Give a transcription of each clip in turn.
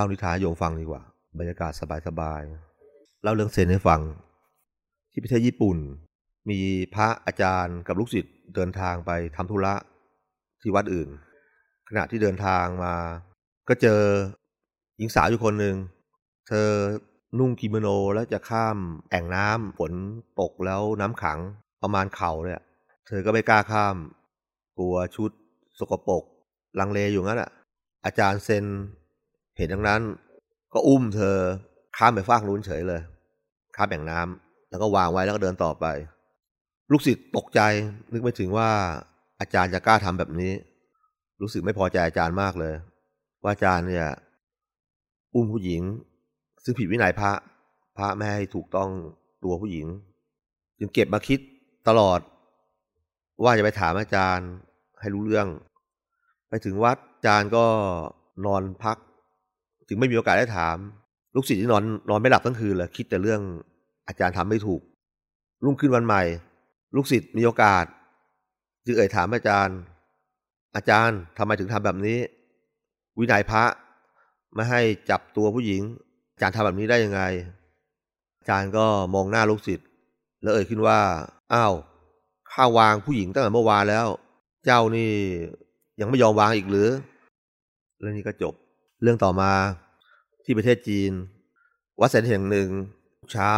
เล่านิทานโยฟังดีกว่า บรรยากาศสบายๆเล่าเรื่องเซนให้ฟัง ที่ประเทศญี่ปุ่น มีพระอาจารย์กับลูกศิษย์เดินทางไปทำธุระที่วัดอื่น ขณะที่เดินทางมา ก็เจอหญิงสาวอยู่คนหนึ่งเธอนุ่งกิโมโนแล้วจะข้ามแอ่งน้ำฝนตกแล้วน้ำขังประมาณเข่าเนี่ยเธอก็ไม่กล้าข้ามกลัวชุดสกปรกลังเลอยู่งั้นอะอาจารย์เซน เห็นดังนั้น ก็อุ้มเธอข้ามไปฟากนู้นเฉยเลย ข้ามแอ่งน้ำแล้วก็วางไว้แล้วก็เดินต่อไป ลูกศิษย์ตกใจนึกไม่ถึงว่าอาจารย์จะกล้าทำแบบนี้ รู้สึกไม่พอใจอาจารย์มากเลย ว่าอาจารย์เนี่ย อุ้มผู้หญิง ซึ่งผิดวินัยพระ พระไม่ให้ถูกต้องตัวผู้หญิง จึงเก็บมาคิดตลอด ว่าจะไปถามอาจารย์ให้รู้เรื่อง ไปถึงวัดอาจารย์ก็นอนพัก จึงไม่มีโอกาสได้ถาม ลูกศิษย์ที่นอนนอนไม่หลับทั้งคืนเลยคิดแต่เรื่องอาจารย์ทำไม่ถูก รุ่งขึ้นวันใหม่ ลูกศิษย์มีโอกาส จึงเอ่ยถามอาจารย์ อาจารย์ทำไมถึงทำแบบนี้ วินัยพระไม่ให้จับตัวผู้หญิง อาจารย์ทำแบบนี้ได้ยังไง อาจารย์ก็มองหน้าลูกศิษย์แล้วเอ่ยขึ้นว่าอ้าวข้าวางผู้หญิงตั้งแต่เมื่อวานแล้ว เจ้านี่ยังไม่ยอมวางอีกหรือ เรื่องนี้ก็จบ เรื่องต่อมาที่ประเทศจีน วัดเซนแห่งหนึ่ง เช้า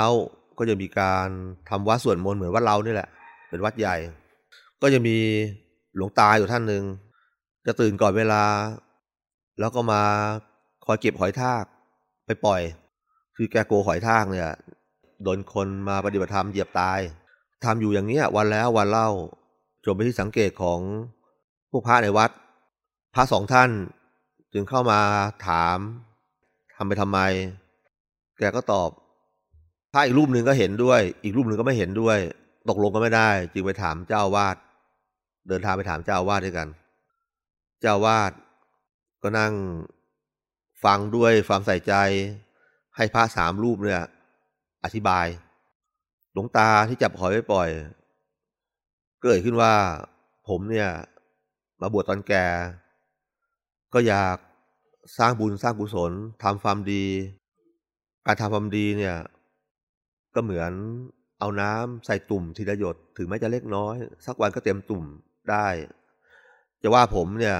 ก็จะมีการทำวัดส่วดมนต์เหมือนวัดเรานี่แหละ เป็นวัดใหญ่ ก็จะมีหลวงตาอยู่ท่านหนึ่งจะตื่นก่อนเวลา แล้วก็มาคอยเก็บหอยทากไปปล่อย คือแกโกหอยทากเนี่ยโดนคนมาปฏิบัติธรรมเหยียบตายทำอยู่อย่างเนี้ยวันแล้ววันเล่าจนไปที่สังเกตของพวกพระในวัด พระสองท่าน จึงเข้ามาถามทำไปทำไม แกก็ตอบพระอีกรูปหนึ่งก็เห็นด้วย อีกรูปหนึ่งก็ไม่เห็นด้วย ตกลงก็ไม่ได้ จึงไปถามเจ้าวาด เดินทางไปถามเจ้าวาดด้วยกัน เจ้าวาดก็นั่งฟังด้วยความใส่ใจ ให้พระสามรูปเนี่ย อธิบาย หลวงตาที่จับหอยไว้ปล่อย เกิดขึ้นว่าผมเนี่ย มาบวชตอนแก่ ก็อยากสร้างบุญสร้างกุศลทำความดี การทำความดีเนี่ย ก็เหมือนเอาน้ำใส่ตุ่มทีละหยดถึงแม้จะเล็กน้อย สักวันก็เต็มตุ่มได้ จะว่าผมเนี่ย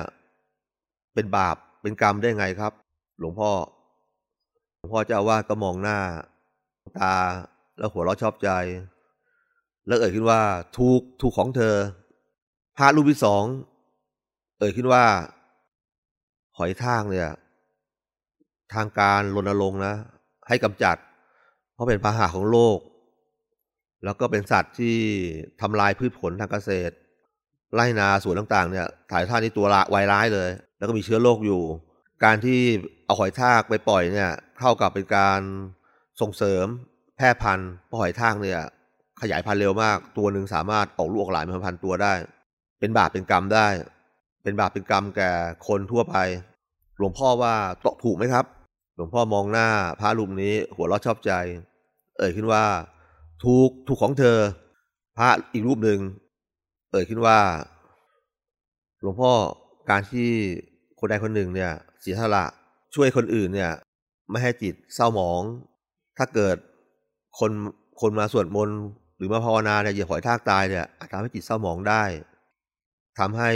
เป็นบาปเป็นกรรมได้ไงครับ หลวงพ่อ หลวงพ่อเจ้าว่าก็มองหน้า ตาแล้วหัวเราะชอบใจ แล้วเอ่ยขึ้นว่า ถูกถูกของเธอพระรูปที่สอง เอ่ยขึ้นว่า หอยทากเนี่ย ทางการรณรงค์นะ ให้กำจัด เพราะเป็นพาหะของโลก แล้วก็เป็นสัตว์ที่ทำลายพืชผลทางเกษตรไร่นาสวนต่างๆ เนี่ยถ่ายท่านี้ตัวละไวร้ายเลย แล้วก็มีเชื้อโรคอยู่ การที่เอาหอยทากไปปล่อยเนี่ยเท่ากับเป็นการส่งเสริมแพร่พันธุ์เพราะหอยทากเนี่ย ขยายพันธุ์เร็วมาก ตัวหนึ่งสามารถออกลูกออกหลานเป็นพันตัวได้ เป็นบาปเป็นกรรมได้ เป็นบาปเป็นกรรมแก่คนทั่วไป หลวงพ่อว่าตกถูกไหมครับ หลวงพ่อมองหน้าพระรูปนี้หัวเราะชอบใจ เอ่ยขึ้นว่า ถูกถูกของเธอ พระอีกรูปหนึ่งเอ่ยขึ้นว่า หลวงพ่อการที่คนใดคนหนึ่งเนี่ยเสียสละช่วยคนอื่นเนี่ย ไม่ให้จิตเศร้าหมอง ถ้าเกิดคนคนมาสวดมนต์หรือมาภาวนาเนี่ยอย่าหอยทากตายเนี่ยอาจทำให้จิตเศร้าหมองได้ทำให้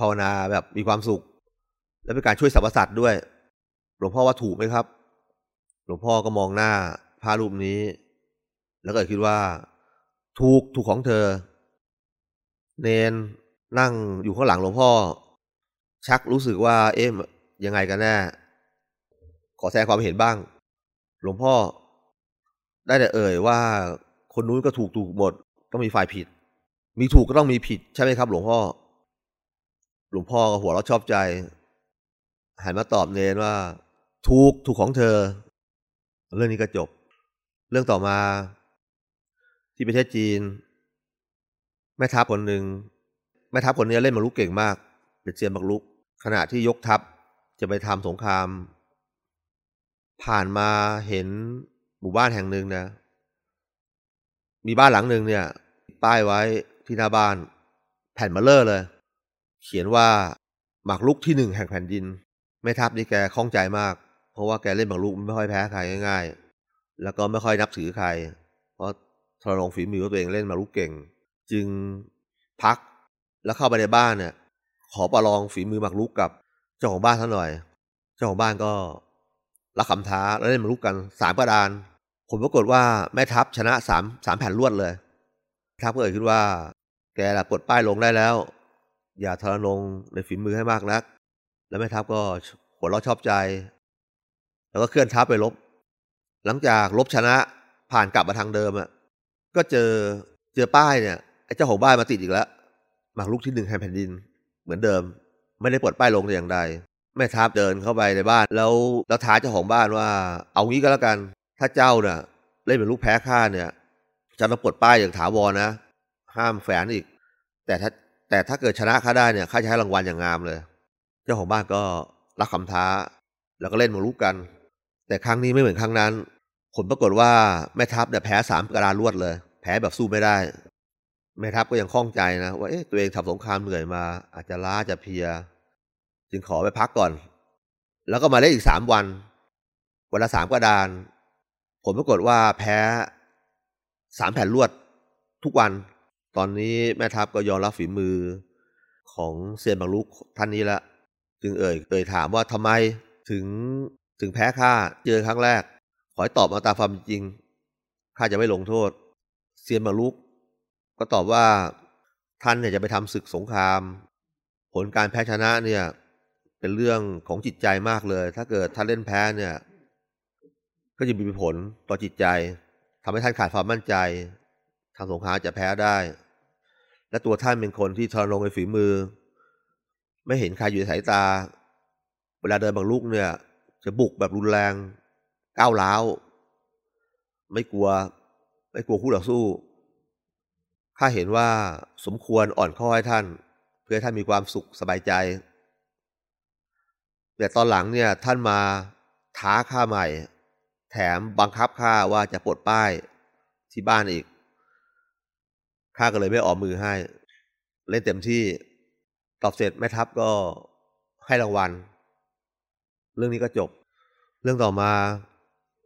ภาวนาแบบมีความสุข และเป็นการช่วยสรรพสัตว์ด้วย หลวงพ่อว่าถูกไหมครับ หลวงพ่อก็มองหน้าพระรูปนี้ แล้วก็คิดว่า ถูกถูกของเธอ เนนนั่งอยู่ข้างหลังหลวงพ่อ ชักรู้สึกว่า เอ๊ะยังไงกันแน่ ขอแสดงความเห็นบ้าง หลวงพ่อ ได้แต่เอ่ยว่าคนนู้นก็ถูกถูกหมดต้องมีฝ่ายผิด มีถูกก็ต้องมีผิดใช่ไหมครับ หลวงพ่อ หลวงพ่อก็หัวเราะชอบใจ หันมาตอบเนนว่า ถูกถูกของเธอ เรื่องนี้ก็จบ เรื่องต่อมา ที่ประเทศจีน แม่ทัพคนหนึ่งแม่ทัพคนนี้เล่นมารุกเก่งมากเป็นเซียนบักลุก ขณะที่ยกทัพจะไปทำสงคราม ผ่านมาเห็นหมู่บ้านแห่งหนึ่งนะ มีบ้านหลังหนึ่งเนี่ยป้ายไว้ที่หน้าบ้าน แผ่นมาเลอร์เลย เขียนว่าหมากลุกที่หนึ่งแห่งแผ่นดินแม่ทัพนี่แกคล่องใจมาก เพราะว่าแกเล่นบางลูกไม่ค่อยแพ้ใครง่าย ๆ แล้วก็ไม่ค่อยนับถือใคร เพราะทรนงฝีมือตัวเองเล่นหมากลูกเก่ง จึงพักแล้วเข้าไปในบ้านเนี่ย ขอประลองฝีมือหมากรุกกับเจ้าของบ้านท่านหน่อย เจ้าของบ้านก็รับคำท้าแล้วเล่นหมากลุกกันสามกระดานผลปรากฏว่าแม่ทัพชนะสามสามแผ่นรวดเลยทัพก็เอ่ยขึ้นว่า แกละปลดป้ายลงได้แล้ว อย่าทรนงในฝีมือให้มากนัก แล้วแม่ทัพก็หัวเราะชอบใจ แล้วก็เคลื่อนทัพไปลบ หลังจากลบชนะผ่านกลับมาทางเดิมอะ ก็เจอเจอป้ายเนี่ยไอ้เจ้าของบ้านมาติดอีกแล้วหมากลุกที่หนึ่งแห่งแผ่นดิน เหมือนเดิม ไม่ได้ปลดป้ายลงแต่อย่างใด แม่ทัพเดินเข้าไปในบ้าน แล้วแล้วท้าเจ้าของบ้านว่า เอางี้ก็แล้วกัน ถ้าเจ้าเนี่ยเล่นเป็นลูกแพ้ข้าเนี่ยจะต้องปลดป้ายอย่างถาวรนะ ห้ามแฝงอีก แต่ถ้า แต่ถ้าเกิดชนะข้าได้เนี่ยข้าจะให้รางวัลอย่างงามเลย เจ้าของบ้านก็รับคำท้า แล้วก็เล่นมาลุกกัน แต่ครั้งนี้ไม่เหมือนครั้งนั้น ผลปรากฏว่าแม่ทัพเนี่ยแพ้สามกระดานรวดเลย แพ้แบบสู้ไม่ได้ แม่ทัพก็ยังคล่องใจนะว่าเอ๊ะตัวเองทำสงครามเหนื่อยมา อาจจะล้าจะเพีย จึงขอไปพักก่อน แล้วก็มาเล่นอีกสามวัน วันละสามกระดาน ผลปรากฏว่าแพ้สามแผ่นรวดทุกวัน ตอนนี้แม่ทัพก็ยอมรับฝีมือของเซียนบางลุกท่านนี้ละ จึงเอ่ยเอ่ยถามว่าทำไมถึงถึงแพ้ข้าเจอครั้งแรก ขอให้ตอบมาตามความจริงข้าจะไม่ลงโทษ เซียนบางลุก ก็ตอบว่าท่านเนี่ยจะไปทำศึกสงคราม ผลการแพ้ชนะเนี่ยเป็นเรื่องของจิตใจมากเลย ถ้าเกิดท่านเล่นแพ้เนี่ย ก็จะมีผลต่อจิตใจทำให้ท่านขาดความมั่นใจทางสงครามจะแพ้ได้ และตัวท่านเป็นคนที่ทรนงในฝีมือ ไม่เห็นใครอยู่ในสายตา เวลาเดินบางลูกเนี่ย จะบุกแบบรุนแรงก้าวร้าว ไม่กลัว ไม่กลัวคู่ต่อสู้ข้าเห็นว่าสมควรอ่อนข้อให้ท่าน เพื่อให้ท่านมีความสุขสบายใจ แต่ตอนหลังเนี่ยท่านมาท้าข้าใหม่ แถมบังคับข้าว่าจะปลดป้ายที่บ้านอีก ข้าก็เลยไม่ออกมือให้ เล่นเต็มที่ตอบเสร็จแม่ทัพก็ให้รางวัล เรื่องนี้ก็จบ เรื่องต่อมา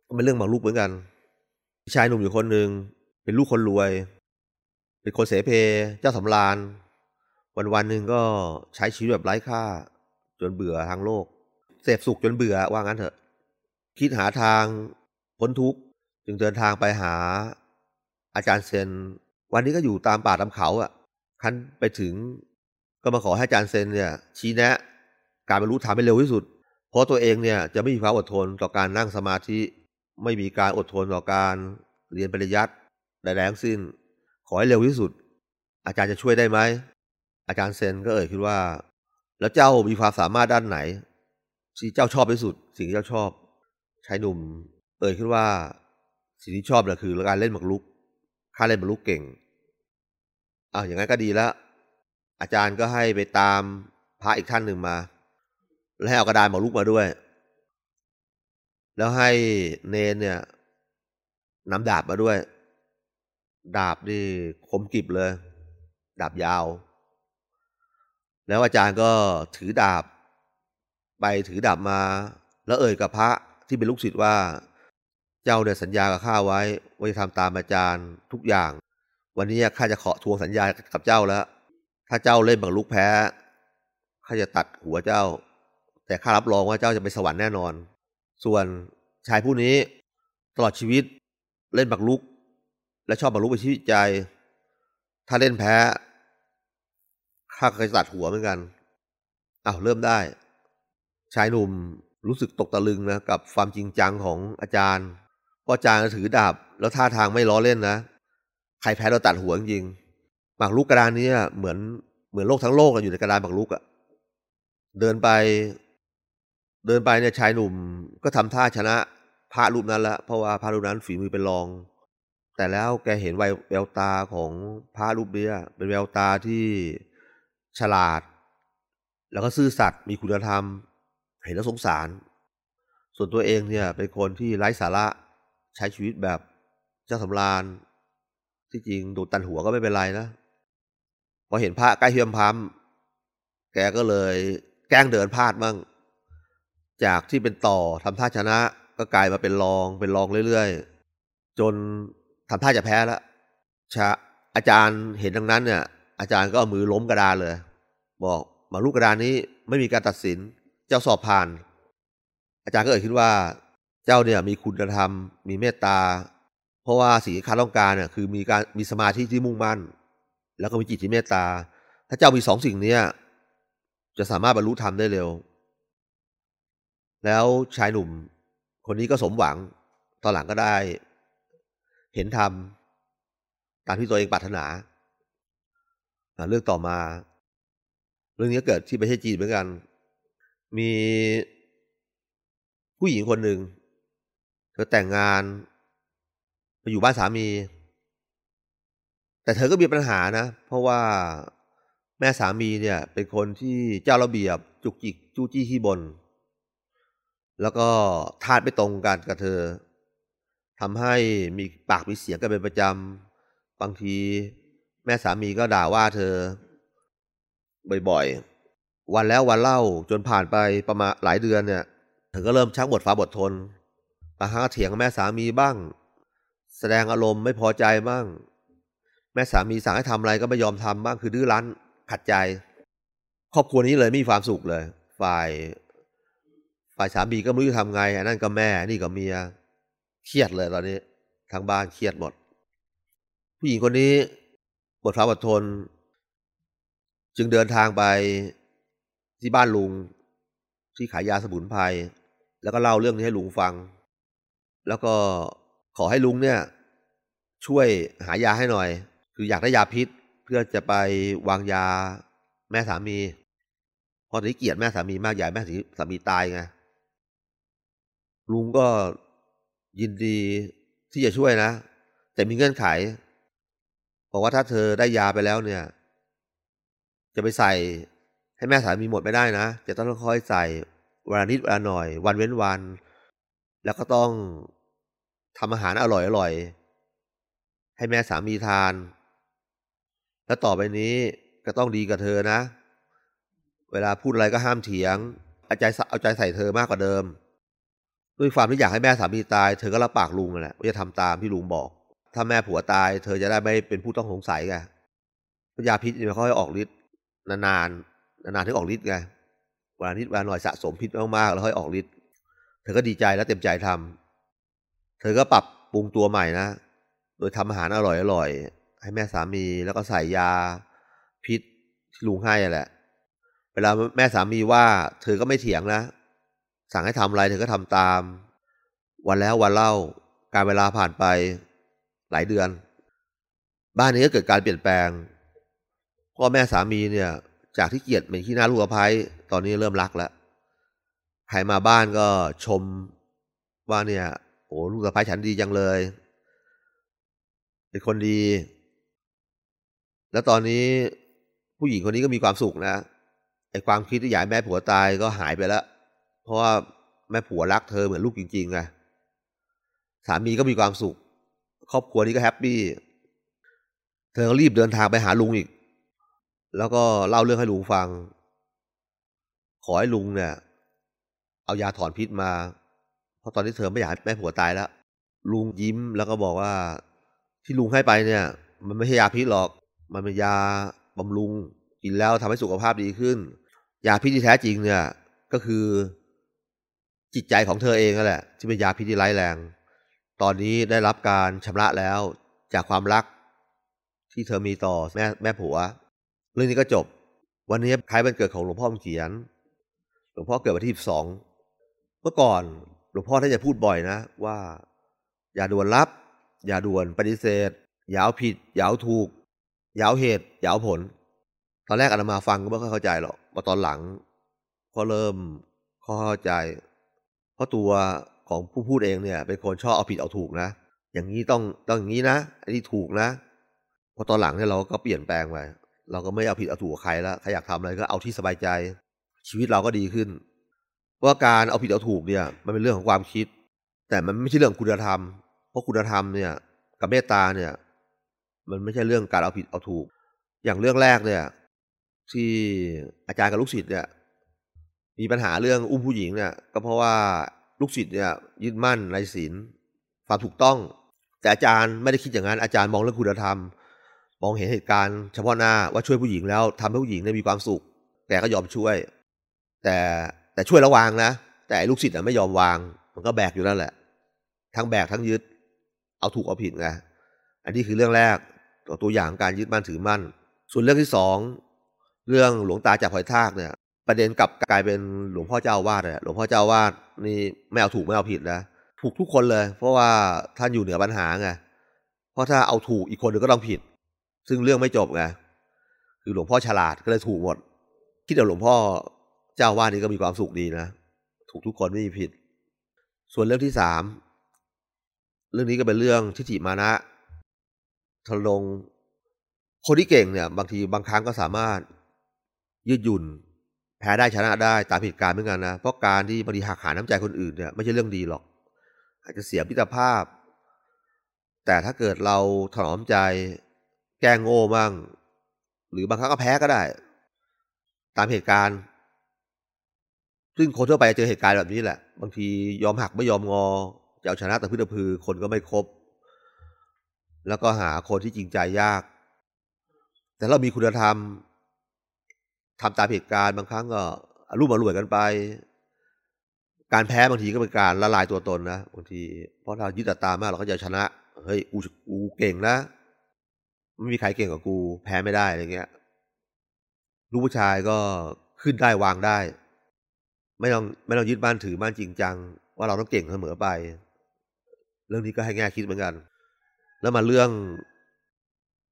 ก็เป็นเรื่องบางลูกเหมือนกัน ชายหนุ่มอยู่คนหนึ่งเป็นลูกคนรวย เป็นคนเสเพเจ้าสำราญ วันวันหนึ่งก็ใช้ชีวิตแบบไร้ค่า จนเบื่อทางโลก เสพสุขจนเบื่อว่างั้นเถอะ คิดหาทางพ้นทุกข์จึงเดินทางไปหาอาจารย์เซน วันนี้ก็อยู่ตามป่าตามเขาอะคันไปถึงก็มาขอให้อาจารย์เซนเนี่ย ชี้แนะ การบรรลุธรรมให้เร็วที่สุด เพราะตัวเองเนี่ยจะไม่มีความอดทนต่อการนั่งสมาธิ ไม่มีการอดทนต่อการเรียนปริยัติใดๆทั้งสิ้น ขอให้เร็วที่สุด อาจารย์จะช่วยได้ไหมอาจารย์เซนก็เอ่ยขึ้นว่า แล้วเจ้ามีความสามารถด้านไหนที่เจ้าชอบที่สุด สิ่งที่เจ้าชอบชายหนุ่ม เอ่ยขึ้นว่า สิ่งที่ชอบเลยคือการเล่นหมากรุกข้าเล่นหมากรุกเก่ง อาอย่างนั้นก็ดีแล้ว อาจารย์ก็ให้ไปตามพระอีกท่านหนึ่งมา แล้วให้เอากระดานหมากรุกมาด้วย แล้วให้เนนเนี่ยนำดาบมาด้วย ดาบนี่คมกริบเลย ดาบยาว แล้วอาจารย์ก็ถือดาบ ไปถือดาบมา แล้วเอ่ยกับพระที่เป็นลูกศิษย์ว่า เจ้าเนี่ยสัญญากับข้าไว้ว่าจะทำตามอาจารย์ทุกอย่าง วันนี้ข้าจะขอทวงสัญญากับเจ้าแล้ว ถ้าเจ้าเล่นบังลูกแพ้ข้าจะตัดหัวเจ้า แต่ข้ารับรองว่าเจ้าจะไปสวรรค์แน่นอน ส่วนชายผู้นี้ตลอดชีวิตเล่นบักลุก และชอบบักลุกไปชีวิตใจ ถ้าเล่นแพ้ข้าก็จะตัดหัวเหมือนกันอ้าวเริ่มได้ ชายหนุ่มรู้สึกตกตะลึงนะกับความจริงจังของอาจารย์เพราะอาจารย์ถือดาบแล้วท่าทางไม่ล้อเล่นนะ ใครแพ้เราตัดหัวจริงหมากลุกกระดานนี้เหมือนเหมือนโลกทั้งโลกอยู่ในกระดานหมากลุกอะเดินไป เดินไปเนี่ยชายหนุ่มก็ทำท่าชนะพระรูปนั้นละเพราะว่าพระรูปนั้นฝีมือเป็นรอง แต่แล้วแกเห็นแววตาของพระรูปนี้เป็นแววตาที่ฉลาด แล้วก็ซื่อสัตย์มีคุณธรรม เห็นแล้วสงสาร ส่วนตัวเองเนี่ยเป็นคนที่ไร้สาระใช้ชีวิตแบบเจ้าสำราญ ที่จริงโดตันหัวก็ไม่เป็นไรนะพอเห็นพระใกล้เฮียมพัมแกก็เลยแกล้งเดินพลาดบ้างจากที่เป็นต่อทำท่าชนะ ก็กลายมาเป็นรองเป็นรองเรื่อยๆ จนทำท่าจะแพ้แล้วชาอาจารย์เห็นดังนั้นเนี่ย อาจารย์ก็เอามือล้มกระดานเลย บอกมาลูกกระดานนี้ไม่มีการตัดสิน เจ้าสอบผ่าน อาจารย์ก็เอ่ยขึ้นว่า เจ้าเนี่ยมีคุณธรรม มีเมตตา เพราะว่าสิ่งที่ข้าต้องการเนี่ยคือมีการมีสมาธิที่มุ่งมั่น แล้วก็มีจิตที่เมตตา ถ้าเจ้ามีสองสิ่งเนี้ยจะสามารถบรรลุธรรมได้เร็ว แล้วชายหนุ่ม คนนี้ก็สมหวังตอนหลังก็ได้ เห็นธรรมตามที่ตัวเองปรารถนา เรื่องต่อมา เรื่องนี้เกิดที่ประเทศจีนเหมือนกัน มีผู้หญิงคนหนึ่งเธอแต่งงาน ไปอยู่บ้านสามี แต่เธอก็มีปัญหานะ เพราะว่าแม่สามีเนี่ย เป็นคนที่เจ้าระเบียบจุกจิกจู้จี้ขี้บน แล้วก็ทาดไม่ตรงกันกับเธอทำให้มีปากมีเสียงกันเป็นประจำ บางที แม่สามีก็ด่าว่าเธอ บ่อยๆ วันแล้ววันเล่าจนผ่านไปประมาณหลายเดือนเนี่ยเธอก็เริ่มชักบทฟ้าบททนบางครั้งเถียงกับแม่สามีบ้าง แสดงอารมณ์ไม่พอใจบ้าง แม่สามีสั่งให้ทำอะไรก็ไม่ยอมทำบ้างคือดื้อรั้นขัดใจ ครอบครัวนี้เลยไม่มีความสุขเลย ฝ่าย ฝ่ายสามีก็ไม่รู้จะทำไงอันนั่นก็แม่นี่ก็เมียเครียดเลยตอนนี้ทั้งบ้านเครียดหมด ผู้หญิงคนนี้บทฟ้าบททน จึงเดินทางไปที่บ้านลุงที่ขายยาสมุนไพรแล้วก็เล่าเรื่องนี้ให้ลุงฟัง แล้วก็ ขอให้ลุงเนี่ย ช่วยหายาให้หน่อย คืออยากได้ยาพิษ เพื่อจะไปวางยาแม่สามีเพราะตอนนี้เกลียดแม่สามีมากใหญ่แม่สามีตายไงลุงก็ยินดีที่จะช่วยนะ แต่มีเงื่อนไขบอกว่าถ้าเธอได้ยาไปแล้วเนี่ย จะไปใส่ให้แม่สามีหมดไม่ได้นะ จะต้องค่อยใส่วันนิดวันหน่อย วันเว้นวัน แล้วก็ต้อง ทำอาหารอร่อยอร่อยให้แม่สามีทาน แล้วต่อไปนี้ก็ต้องดีกับเธอนะ เวลาพูดอะไรก็ห้ามเถียง เอาใจเอาใจใส่เธอมากกว่าเดิม ด้วยความที่อยากให้แม่สามีตาย เธอก็รับปากลุงแหละว่าจะทำตามที่ลุงบอก ถ้าแม่ผัวตาย เธอจะได้ไม่เป็นผู้ต้องสงสัยไงยาพิษเนี่ยเขาให้ออกฤทธิ์นานๆนานๆถึงออกฤทธิ์ไงวานิดวลาหน่อยสะสมพิษมากๆแล้วค่อยออกฤทธิ์เธอก็ดีใจและเต็มใจทำ เธอก็ปรับปรุงตัวใหม่นะ โดยทำอาหารอร่อยๆให้แม่สามีแล้วก็ใส่ยาพิษที่ลุงให้แหละ เวลาแม่สามีว่าเธอก็ไม่เถียงนะ สั่งให้ทำอะไรเธอก็ทำตาม วันแล้ววันเล่า การเวลาผ่านไปหลายเดือน บ้านนี้ก็เกิดการเปลี่ยนแปลงพ่อแม่สามีเนี่ย จากที่เกลียดเป็นขี้หน้าลูกภัยตอนนี้เริ่มรักแล้วใครมาบ้านก็ชมว่าเนี่ย อ้ลูกสะพ้ายฉันดีจังเลย เป็นคนดี แล้วตอนนี้ผู้หญิงคนนี้ก็มีความสุขนะไอ้ความคิดที่อยากแม่ผัวตายก็หายไปแล้ว เพราะว่าแม่ผัวรักเธอเหมือนลูกจริงๆไงสามีก็มีความสุข ครอบครัวนี้ก็แฮปปี้ เธอก็รีบเดินทางไปหาลุงอีก แล้วก็เล่าเรื่องให้ลุงฟัง ขอให้ลุงเนี่ย เอายาถอนพิษมา เพราะตอนนี้เธอไม่อยากให้แม่ผัวตายแล้ว ลุงยิ้มแล้วก็บอกว่า ที่ลุงให้ไปเนี่ย มันไม่ใช่ยาพิษหรอก มันเป็นยาบำรุงกินแล้วทำให้สุขภาพดีขึ้น ยาพิษที่แท้จริงเนี่ย ก็คือ จิตใจของเธอเองนั่นแหละ ที่เป็นยาพิษที่ร้ายแรง ตอนนี้ได้รับการชำระแล้วจากความรัก ที่เธอมีต่อแม่แม่ผัว เรื่องนี้ก็จบ วันนี้คล้ายวันเกิดของหลวงพ่อเขียน หลวงพ่อเกิดวันที่สอง เมื่อก่อน หลวงพ่อท่านจะพูดบ่อยนะ ว่า อย่าด่วนรับ อย่าด่วนปฏิเสธ อย่าเอาผิด อย่าเอาถูก อย่าเอาเหตุ อย่าเอาผล ตอนแรกอาตมาฟังก็ไม่ค่อยเข้าใจหรอกพอตอนหลังพอเริ่มเข้าใจ เพราะตัวของผู้พูดเองเนี่ย เป็นคนชอบเอาผิดเอาถูกนะ อย่างนี้ต้องต้องอย่างนี้นะอันนี้ถูกนะ พอตอนหลังเนี่ยเราก็เปลี่ยนแปลงไปเราก็ไม่เอาผิดเอาถูกใครแล้วใครอยากทำอะไรก็เอาที่สบายใจ ชีวิตเราก็ดีขึ้น เพราการเอาผิดเอาถูกเนี่ย มันเป็นเรื่องของความคิด แต่มันไม่ใช่เรื่องคุณธรรม เพราะคุณธรรมเนี่ย กับเมตตาเนี่ย มันไม่ใช่เรื่องการเอาผิดเอาถูก อย่างเรื่องแรกเนี่ย ที่อาจารย์กับลูกศิษย์เนี่ย มีปัญหาเรื่องอุ้มผู้หญิงเนี่ย ก็เพราะว่าลูกศิษย์เนี่ยยึดมั่นในศีลความถูกต้อง แต่อาจารย์ไม่ได้คิดอย่างนั้นอาจารย์มองเรื่องคุณธรรม มองเห็นเหตุการณ์เฉพาะหน้าว่าช่วยผู้หญิงแล้วทำให้ผู้หญิงได้มีความสุข แต่ก็ยอมช่วย แต่ แต่ช่วยระวางนะ แต่ลูกศิษย์ไม่ยอมวาง มันก็แบกอยู่นั่นแหละ ทั้งแบกทั้งยึด เอาถูกเอาผิดไงอันนี้คือเรื่องแรกตัวตัวอย่างการยึดมั่นถือมั่น ส่วนเรื่องที่สองเรื่องหลวงตาจากหอยทากเนี่ย ประเด็นกลับกลายเป็นหลวงพ่อเจ้าวาดเลยหลวงพ่อเจ้าวาดนี่ไม่เอาถูกไม่เอาผิดนะถูกทุกคนเลย เพราะว่าท่านอยู่เหนือปัญหาไงเพราะถ้าเอาถูกอีกคนนึงก็ต้องผิด ซึ่งเรื่องไม่จบไงคือหลวงพ่อฉลาดก็เลยถูกหมดคิดเอาหลวงพ่อ เจ้าว่านี่ก็มีความสุขดีนะ ถูกทุกคนไม่มีผิด ส่วนเรื่องที่สามเรื่องนี้ก็เป็นเรื่องทิฏฐิมานะทะลงคนที่เก่งเนี่ย บางทีบางครั้งก็สามารถยืดหยุ่น แพ้ได้ชนะได้ตามเหตุการณ์เหมือนกันนะ เพราะการที่บางทีหักหาน้ำใจคนอื่นเนี่ยไม่ใช่เรื่องดีหรอก อาจจะเสียพิตรภาพ แต่ถ้าเกิดเราถนอมใจแก้งโง่บ้างหรือบางครั้งก็แพ้ก็ได้ ตามเหตุการณ์ ซึ่งคนทั่วไปเจอเหตุการณ์แบบนี้แหละ บางทียอมหักไม่ยอมงอ จะเอาชนะแต่พื้นพือคนก็ไม่ครบ แล้วก็หาคนที่จริงใจยาก แต่เรามีคุณธรรมทำตามเหตุการณ์บางครั้งก็รุ่มมารวยกันไป การแพ้บางทีก็เป็นการละลายตัวตนนะบางที เพราะเรายึดตามากเราก็จะชนะ เฮ้ยกูกูเก่งนะไม่มีใครเก่งกว่ากู แพ้ไม่ได้อะไรเงี้ยลูกผู้ชายก็ขึ้นได้วางได้ ไม่ต้องไม่ต้องยึดบ้านถือบ้านจริงจัง ว่าเราต้องเก่งเสมอไป เรื่องนี้ก็ให้แง่คิดเหมือนกัน แล้วมาเรื่อง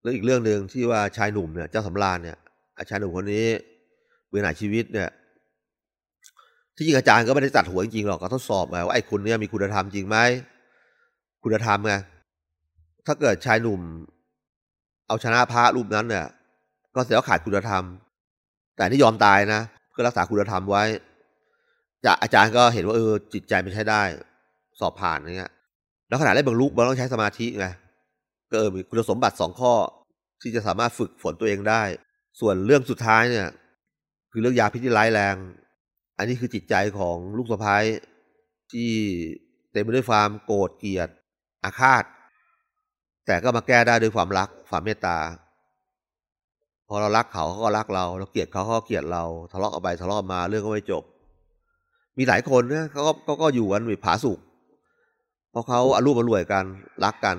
เรื่องอีกเรื่องหนึ่งที่ว่าชายหนุ่มเนี่ยเจ้าสำราญเนี่ยชายหนุ่มคนนี้เบื่อหน่ายชีวิตเนี่ย ที่จริงอาจารย์ก็ไม่ได้ตัดหัวจริงหรอกก็ทดสอบไงว่าไอ้คนเนี้มีคุณธรรมจริงไหมคุณธรรมไงถ้าเกิดชายหนุ่ม เอาชนะพระรูปนั้นเนี่ย ก็เสียขาดคุณธรรม แต่นี่ยอมตายนะเพื่อรักษาคุณธรรมไว้ จะอาจารย์ก็เห็นว่าเออจิตใจไม่ใช่ได้ สอบผ่านอย่างเงี้ย แล้วขณะเล่นบางลูกมันต้องใช้สมาธิไงก็เออมีคุณสมบัติสองข้อ ที่จะสามารถฝึกฝนตัวเองได้ ส่วนเรื่องสุดท้ายเนี่ย คือเรื่องยาพิษที่ร้ายแรง อันนี้คือจิตใจของลูกสะพ้ายที่เต็มไปด้วยความโกรธเกลียด อาฆาต แต่ก็มาแก้ได้ด้วยความรักความเมตตา พอเรารักเขาเขาก็รักเรา เราเกลียดเขาเขาเกลียดเรา ทะเลาะกันไปทะเลาะมาเรื่องก็ไม่จบ มีหลายคนเนี่ยเขาก็ก็อยู่กันผาสุกเพราะเขาอารุ่มอรวยกันรักกัน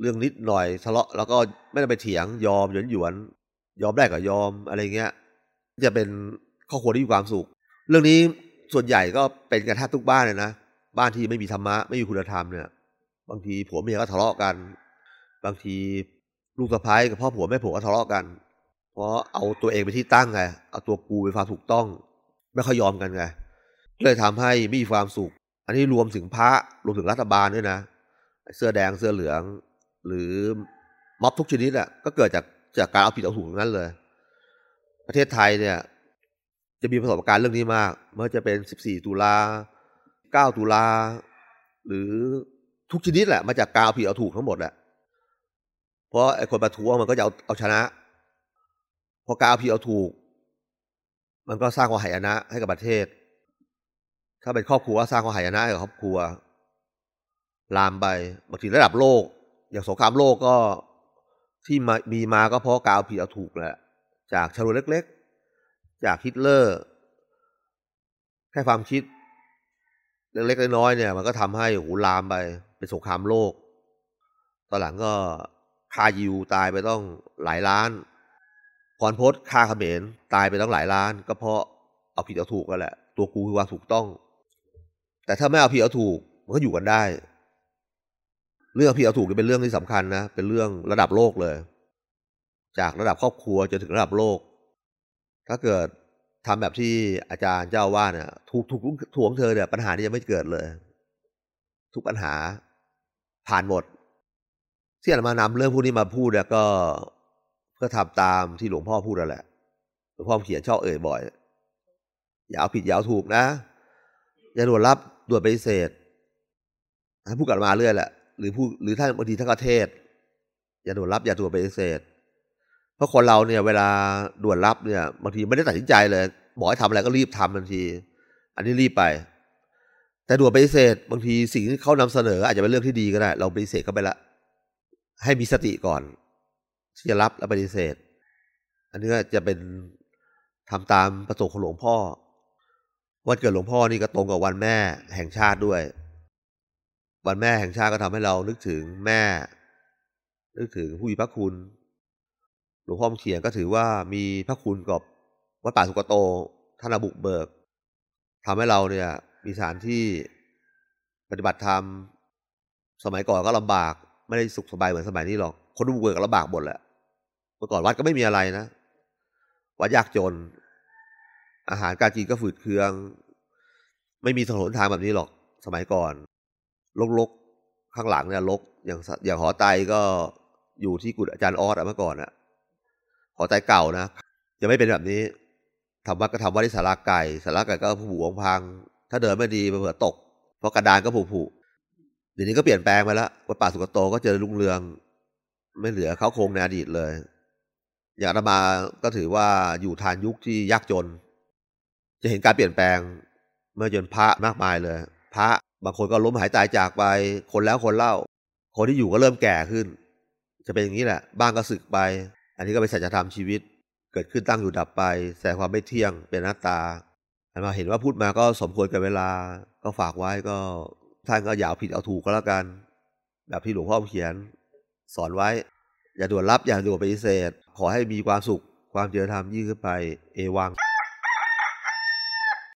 เรื่องนิดหน่อยทะเลาะแล้วก็ไม่ได้ไปเถียงยอมหยวนหยวนยอมได้ก็ยอมอะไรเงี้ย จะเป็นครอบครัวที่มีความสุข เรื่องนี้ส่วนใหญ่ก็เป็นกันแทบทุกบ้านเลยนะบ้านที่ไม่มีธรรมะไม่มีคุณธรรมเนี่ย บางทีผัวเมียก็ทะเลาะกัน บางทีลูกสะพ้ายกับพ่อผัวแม่ผัวก็ทะเลาะกัน เพราะเอาตัวเองไปที่ตั้งไงเอาตัวกูเป็นความถูกต้อง ไม่ค่อยยอมกันไง ก็เลยทำให้ไม่มีความสุข อันนี้รวมถึงพระรวมถึงรัฐบาลด้วยนะเสื้อแดงเสื้อเหลือง หรือม็อบทุกชนิดอะก็เกิดจากจากการเอาผิดเอาถูกนั้นเลย ประเทศไทยเนี่ย จะมีประสบการณ์เรื่องนี้มากเมื่อจะเป็น 14 ตุลา 9 ตุลา หรือทุกชนิดแหละมาจากการเอาผิดเอาถูกทั้งหมดแหละเพราะไอ้คนประท้วงมันก็จะเอาเอาชนะพอการเอาผิดเอาถูก มันก็สร้างความหายนะให้กับประเทศ ถ้าเป็นครอบครัวสร้างความหายนะให้กับครอบครัว ลามไปบางทีระดับโลก อย่างสงครามโลกก็ที่มามีมาก็เพราะการเอาผิดเอาถูกแหละ จากชนวเล็กๆ จากฮิตเลอร์ แค่ความคิด เล็กๆน้อยๆเนี่ย มันก็ทำให้หูลามไป เป็นสงครามโลก ตอนหลังก็ฆ่ายิวตายไปต้องหลายล้านพรพศฆ่าเขมรตายไปต้องหลายล้าน ก็เพราะเอาผิดเอาถูกกันแหละ ตัวกูคือว่าถูกต้อง แต่ถ้าไม่เอาผิดเอาถูกมันก็อยู่กันได้ เรื่องผิดเอาถูกเป็นเรื่องที่สำคัญนะ เป็นเรื่องระดับโลกเลย จากระดับครอบครัวจนถึงระดับโลก ถ้าเกิดทำแบบที่อาจารย์เจ้าว่าเนี่ยถูกถูกถูกของเธอเนี่ยปัญหานี้จะไม่เกิดเลย ทุกปัญหาผ่านหมด ที่อาตมานำเรื่องพวกนี้มาพูดเนี่ยก็เพื่อทำตามที่หลวงพ่อพูดนั่นแหละหลวงพ่อเขียนชอบเอ่ยบ่อยอย่าเอาผิดอย่าเอาถูกนะ อย่าด่วนรับ ด่วนปฏิเสธพูดกันมาเรื่อยแหละหรือผู้หรือท่านบางทีท่านก็เทศ อย่าด่วนรับอย่าด่วนปฏิเสธ เพราะคนเราเนี่ย เวลาด่วนรับเนี่ยบางทีไม่ได้ตัดสินใจเลย บอกให้ทำอะไรก็รีบทำทันที อันนี้รีบไป แต่ด่วนปฏิเสธ บางทีสิ่งที่เขานำเสนอ อาจจะเป็นเรื่องที่ดีก็ได้ เราปฏิเสธเขาไปละ ให้มีสติก่อนที่จะรับและปฏิเสธ อันนี้ก็จะเป็นทำตามประสงค์ของหลวงพ่อ วันเกิดหลวงพ่อนี่ก็ตรงกับวันแม่แห่งชาติด้วย วันแม่แห่งชาติก็ทำให้เรานึกถึงแม่ นึกถึงผู้มีพระคุณ หลวงพ่อเขียนก็ถือว่ามีพระคุณกับวัดป่าสุกโตท่านบุกเบิกทำให้เราเนี่ยมีสถานที่ปฏิบัติธรรม สมัยก่อนก็ลำบาก ไม่ได้สุขสบายเหมือนสมัยนี้หรอก คนบุกเบิกก็ลำบากหมดแหละเมื่อก่อนวัดก็ไม่มีอะไรนะวัดยากจน อาหารการกินก็ฝืดเคือง ไม่มีถนนทางแบบนี้หรอกสมัยก่อนลกๆข้างหลังเนี่ยลกอย่างอย่างหอไตก็อยู่ที่กุฏอาจารย์ออสอะเมื่อก่อนอะหอไตเก่านะจะไม่เป็นแบบนี้ทำวัดก็ทำวัดที่สาราไก่สาราไก่ก็ผุพัง ถ้าเดินไม่ดีเผื่อตก เพราะกระดานก็ผุผุเดี๋ยวนี้ก็เปลี่ยนแปลงไปแล้ววัดป่าสุกโตก็เจอรุ่งเรือง ไม่เหลือเขาโครงในอดีตเลย อย่างอาตมาก็ถือว่าอยู่ทานยุคที่ยากจน จะเห็นการเปลี่ยนแปลง เมื่อจนพระมากมายเลย พระบางคนก็ล้มหายตายจากไป คนแล้วคนเล่า คนที่อยู่ก็เริ่มแก่ขึ้น จะเป็นอย่างนี้แหละบ้างก็สึกไป อันนี้ก็เป็นสัจธรรมชีวิต เกิดขึ้นตั้งอยู่ดับไป แสดงความไม่เที่ยงเป็นหน้าตาอันมาเห็นว่าพูดมาก็สมควรกับเวลา ก็ฝากไว้ก็ท่านก็อย่าเอาผิดเอาถูกก็แล้วกัน แบบที่หลวงพ่อเขียน สอนไว้ อย่าด่วนรับอย่าด่วนปฏิเสธ ขอให้มีความสุขความเจริญธรรมยิ่งขึ้นไป เอวัง